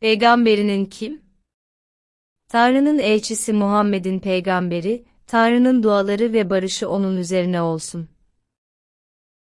Peygamberinin kim? Tanrı'nın elçisi Muhammed'in peygamberi, Tanrı'nın duaları ve barışı onun üzerine olsun.